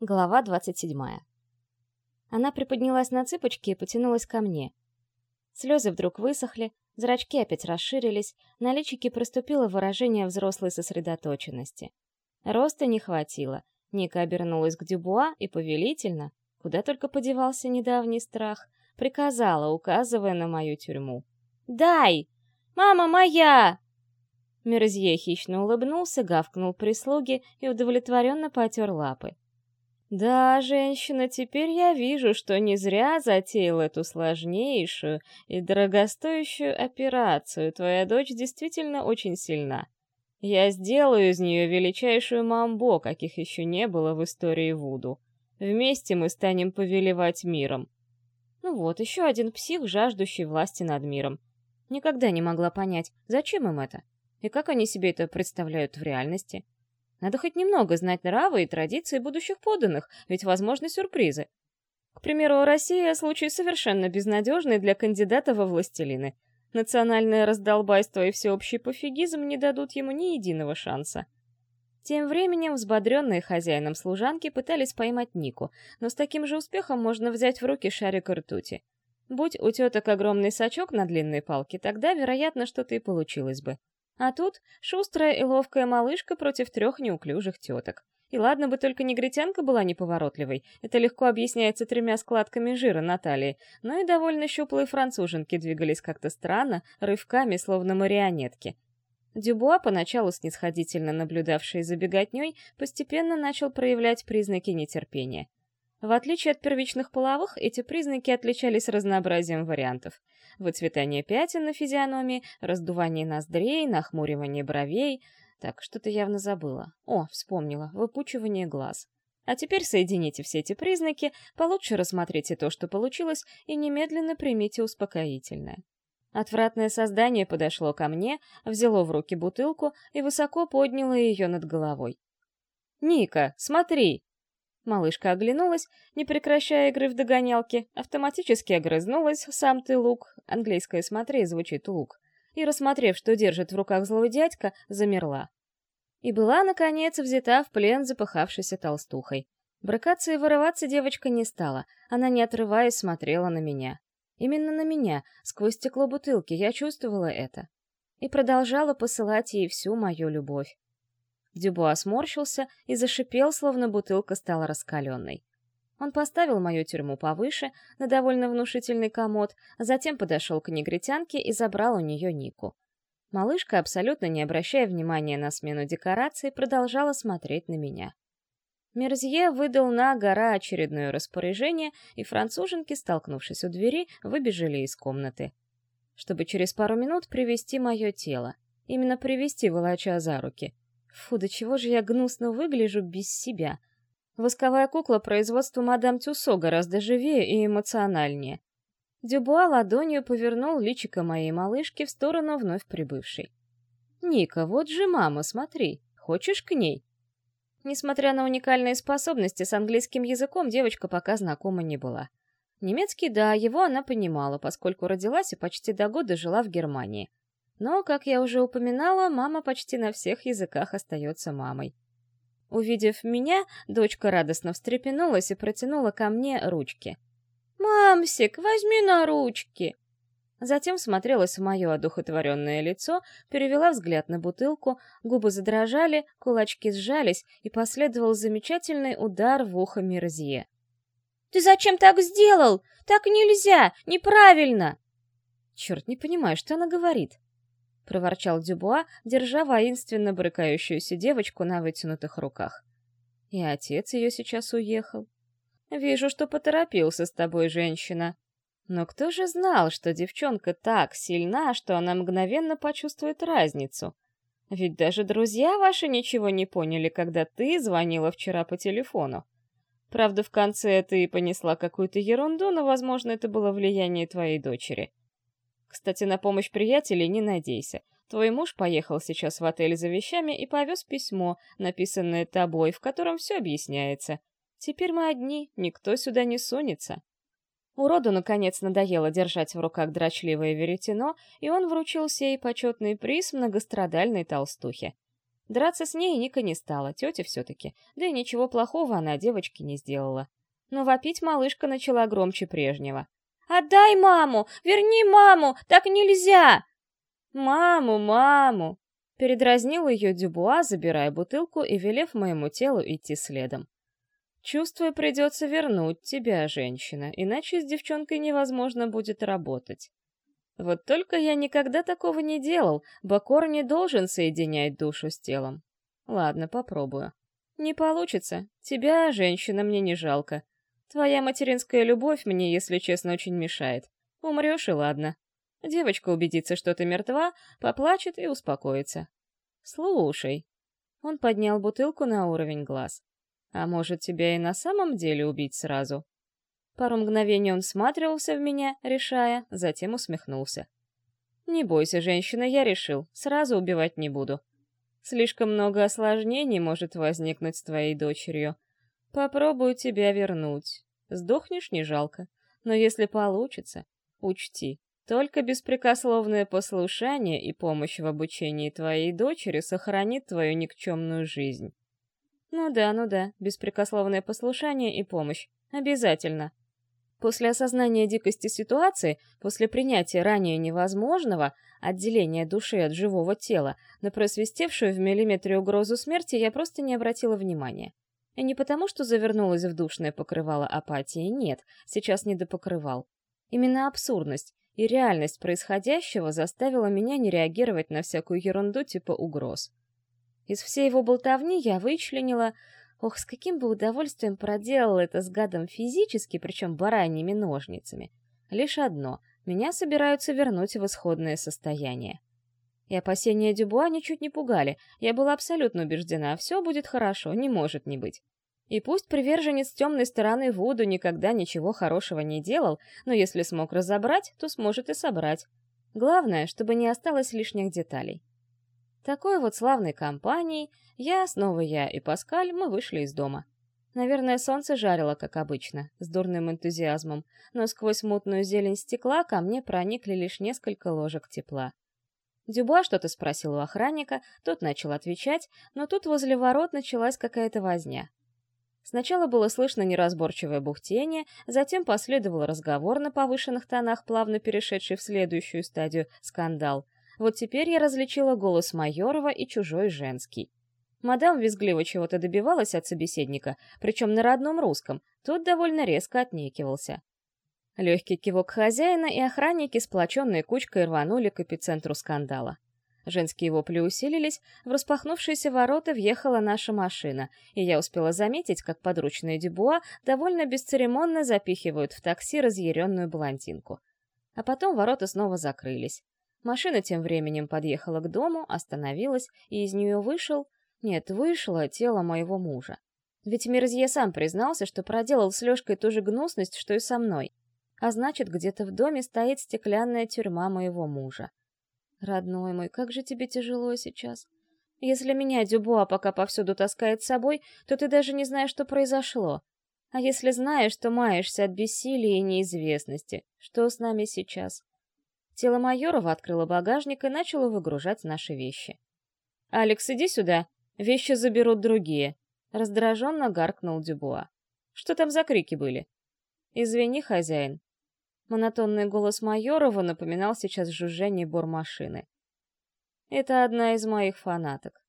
Глава 27. Она приподнялась на цыпочки и потянулась ко мне. Слезы вдруг высохли, зрачки опять расширились, на личике проступило выражение взрослой сосредоточенности. Роста не хватило. Ника обернулась к Дюбуа и повелительно, куда только подевался недавний страх, приказала, указывая на мою тюрьму. «Дай! Мама моя!» Мерзье хищно улыбнулся, гавкнул прислуги и удовлетворенно потер лапы. Да, женщина, теперь я вижу, что не зря затеял эту сложнейшую и дорогостоящую операцию. Твоя дочь действительно очень сильна. Я сделаю из нее величайшую мамбо, каких еще не было в истории Вуду. Вместе мы станем повелевать миром. Ну вот, еще один псих, жаждущий власти над миром. Никогда не могла понять, зачем им это? И как они себе это представляют в реальности? Надо хоть немного знать нравы и традиции будущих подданных, ведь возможны сюрпризы. К примеру, Россия — случай совершенно безнадежный для кандидата во властелины. Национальное раздолбайство и всеобщий пофигизм не дадут ему ни единого шанса. Тем временем взбодренные хозяином служанки пытались поймать Нику, но с таким же успехом можно взять в руки шарик ртути. Будь у теток огромный сачок на длинной палке, тогда, вероятно, что-то и получилось бы. А тут шустрая и ловкая малышка против трех неуклюжих теток. И ладно бы только негритянка была неповоротливой, это легко объясняется тремя складками жира на талии, но и довольно щуплые француженки двигались как-то странно, рывками, словно марионетки. Дюбуа, поначалу снисходительно наблюдавший за беготней, постепенно начал проявлять признаки нетерпения. В отличие от первичных половых, эти признаки отличались разнообразием вариантов. Выцветание пятен на физиономии, раздувание ноздрей, нахмуривание бровей. Так, что-то явно забыла. О, вспомнила, выпучивание глаз. А теперь соедините все эти признаки, получше рассмотрите то, что получилось, и немедленно примите успокоительное. Отвратное создание подошло ко мне, взяло в руки бутылку и высоко подняло ее над головой. «Ника, смотри!» Малышка оглянулась, не прекращая игры в догонялки, автоматически огрызнулась «сам ты лук», английское «смотри» звучит «лук», и, рассмотрев, что держит в руках злой дядька, замерла. И была, наконец, взята в плен запыхавшейся толстухой. Брыкаться и вырываться девочка не стала, она, не отрываясь, смотрела на меня. Именно на меня, сквозь стекло бутылки, я чувствовала это. И продолжала посылать ей всю мою любовь. Дюбуа сморщился и зашипел, словно бутылка стала раскаленной. Он поставил мою тюрьму повыше, на довольно внушительный комод, а затем подошел к негритянке и забрал у нее Нику. Малышка, абсолютно не обращая внимания на смену декораций, продолжала смотреть на меня. Мерзье выдал на гора очередное распоряжение, и француженки, столкнувшись у двери, выбежали из комнаты. Чтобы через пару минут привести мое тело. Именно привести, волоча за руки — Фу, до чего же я гнусно выгляжу без себя. Восковая кукла производства мадам Тюсо гораздо живее и эмоциональнее. Дюбуа ладонью повернул личико моей малышки в сторону вновь прибывшей. «Ника, вот же мама, смотри. Хочешь к ней?» Несмотря на уникальные способности, с английским языком девочка пока знакома не была. Немецкий, да, его она понимала, поскольку родилась и почти до года жила в Германии. Но, как я уже упоминала, мама почти на всех языках остается мамой. Увидев меня, дочка радостно встрепенулась и протянула ко мне ручки. «Мамсик, возьми на ручки!» Затем смотрелась в мое одухотворенное лицо, перевела взгляд на бутылку, губы задрожали, кулачки сжались, и последовал замечательный удар в ухо Мерзье. «Ты зачем так сделал? Так нельзя! Неправильно!» Черт, не понимаю, что она говорит. — проворчал Дюбуа, держа воинственно брыкающуюся девочку на вытянутых руках. «И отец ее сейчас уехал. Вижу, что поторопился с тобой, женщина. Но кто же знал, что девчонка так сильна, что она мгновенно почувствует разницу? Ведь даже друзья ваши ничего не поняли, когда ты звонила вчера по телефону. Правда, в конце ты понесла какую-то ерунду, но, возможно, это было влияние твоей дочери. Кстати, на помощь приятелей не надейся. Твой муж поехал сейчас в отель за вещами и повез письмо, написанное тобой, в котором все объясняется. Теперь мы одни, никто сюда не сунется. Уроду, наконец, надоело держать в руках дрочливое веретено, и он вручил сей почетный приз многострадальной толстухе. Драться с ней Ника не стала, тетя все-таки, да и ничего плохого она девочке не сделала. Но вопить малышка начала громче прежнего. «Отдай маму! Верни маму! Так нельзя!» «Маму, маму!» Передразнил ее Дюбуа, забирая бутылку и велев моему телу идти следом. «Чувствую, придется вернуть тебя, женщина, иначе с девчонкой невозможно будет работать. Вот только я никогда такого не делал, Бакор не должен соединять душу с телом. Ладно, попробую. Не получится. Тебя, женщина, мне не жалко. Твоя материнская любовь мне, если честно, очень мешает. Умрешь и ладно. Девочка убедится, что ты мертва, поплачет и успокоится. Слушай. Он поднял бутылку на уровень глаз. А может, тебя и на самом деле убить сразу? Пару мгновений он всматривался в меня, решая, затем усмехнулся. «Не бойся, женщина, я решил, сразу убивать не буду. Слишком много осложнений может возникнуть с твоей дочерью. Попробую тебя вернуть. Сдохнешь не жалко, но если получится, учти, только беспрекословное послушание и помощь в обучении твоей дочери сохранит твою никчемную жизнь». «Ну да, ну да, беспрекословное послушание и помощь. Обязательно», После осознания дикости ситуации, после принятия ранее невозможного, отделения души от живого тела, на просвистевшую в миллиметре угрозу смерти я просто не обратила внимания. И не потому, что завернулась в душное покрывало апатии, нет, сейчас не до покрывал. Именно абсурдность и реальность происходящего заставила меня не реагировать на всякую ерунду типа угроз. Из всей его болтовни я вычленила Ох, с каким бы удовольствием проделал это с гадом физически, причем бараньими ножницами. Лишь одно — меня собираются вернуть в исходное состояние. И опасения Дюбуа ничуть не пугали. Я была абсолютно убеждена, все будет хорошо, не может не быть. И пусть приверженец темной стороны Вуду никогда ничего хорошего не делал, но если смог разобрать, то сможет и собрать. Главное, чтобы не осталось лишних деталей. Такой вот славной компанией я, снова я и Паскаль, мы вышли из дома. Наверное, солнце жарило, как обычно, с дурным энтузиазмом, но сквозь мутную зелень стекла ко мне проникли лишь несколько ложек тепла. Дюбуа что-то спросил у охранника, тот начал отвечать, но тут возле ворот началась какая-то возня. Сначала было слышно неразборчивое бухтение, затем последовал разговор на повышенных тонах, плавно перешедший в следующую стадию — скандал — вот теперь я различила голос Майорова и чужой женский. Мадам визгливо чего-то добивалась от собеседника, причем на родном русском, тот довольно резко отнекивался. Легкий кивок хозяина и охранники, сплоченные кучкой, рванули к эпицентру скандала. Женские вопли усилились, в распахнувшиеся ворота въехала наша машина, и я успела заметить, как подручные Дюбуа довольно бесцеремонно запихивают в такси разъяренную блондинку. А потом ворота снова закрылись. Машина тем временем подъехала к дому, остановилась, и из нее вышел... Нет, вышло тело моего мужа. Ведь Мерзье сам признался, что проделал с Лёшкой ту же гнусность, что и со мной. А значит, где-то в доме стоит стеклянная тюрьма моего мужа. Родной мой, как же тебе тяжело сейчас. Если меня Дюбуа пока повсюду таскает с собой, то ты даже не знаешь, что произошло. А если знаешь, то маешься от бессилия и неизвестности. Что с нами сейчас? Тело Майорова открыло багажник и начало выгружать наши вещи. «Алекс, иди сюда, вещи заберут другие», — раздраженно гаркнул Дюбуа. «Что там за крики были?» «Извини, хозяин». Монотонный голос Майорова напоминал сейчас жужжание бормашины. «Это одна из моих фанаток.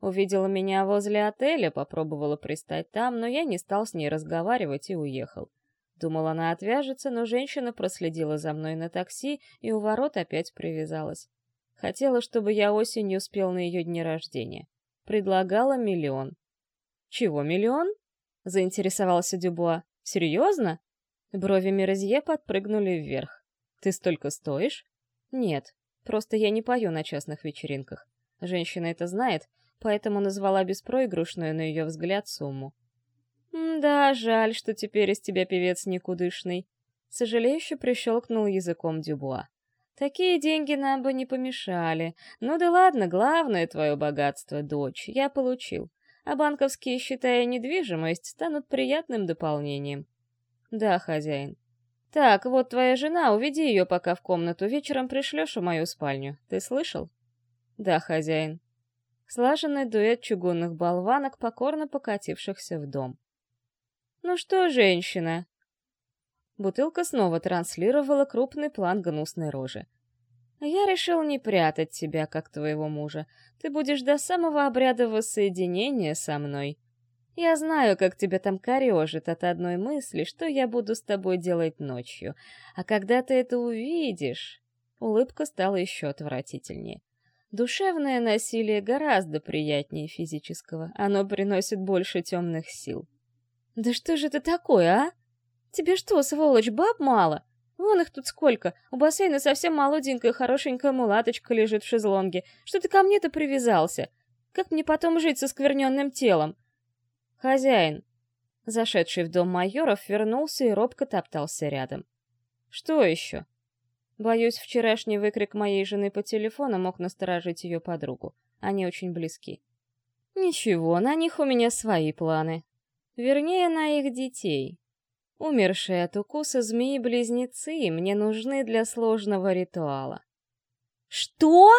Увидела меня возле отеля, попробовала пристать там, но я не стал с ней разговаривать и уехал. Думала, она отвяжется, но женщина проследила за мной на такси и у ворот опять привязалась. Хотела, чтобы я осенью успел на ее дне рождения. Предлагала миллион. «Чего миллион?» — заинтересовался Дюбуа. «Серьезно?» Брови Мирозье подпрыгнули вверх. «Ты столько стоишь?» «Нет, просто я не пою на частных вечеринках. Женщина это знает, поэтому назвала беспроигрышную, на ее взгляд, сумму. «Да, жаль, что теперь из тебя певец никудышный», — сожалеюще прищелкнул языком Дюбуа. «Такие деньги нам бы не помешали. Ну да ладно, главное твое богатство, дочь, я получил. А банковские счета и недвижимость станут приятным дополнением». «Да, хозяин». «Так, вот твоя жена, уведи ее пока в комнату, вечером пришлешь в мою спальню. Ты слышал?» «Да, хозяин». слаженный дуэт чугунных болванок, покорно покатившихся в дом. «Ну что, женщина?» Бутылка снова транслировала крупный план гнусной рожи. «Я решил не прятать тебя, как твоего мужа. Ты будешь до самого обряда воссоединения со мной. Я знаю, как тебя там корежит от одной мысли, что я буду с тобой делать ночью. А когда ты это увидишь...» Улыбка стала еще отвратительнее. Душевное насилие гораздо приятнее физического. Оно приносит больше темных сил. «Да что же это такое, а? Тебе что, сволочь, баб мало? Вон их тут сколько. У бассейна совсем молоденькая хорошенькая мулаточка лежит в шезлонге. Что ты ко мне-то привязался? Как мне потом жить со скверненным телом?» «Хозяин!» Зашедший в дом майоров вернулся и робко топтался рядом. «Что еще?» Боюсь, вчерашний выкрик моей жены по телефону мог насторожить ее подругу. Они очень близки. Ничего, на них у меня свои планы. Вернее, на их детей. Умершие от укуса змеи-близнецы мне нужны для сложного ритуала. «Что?»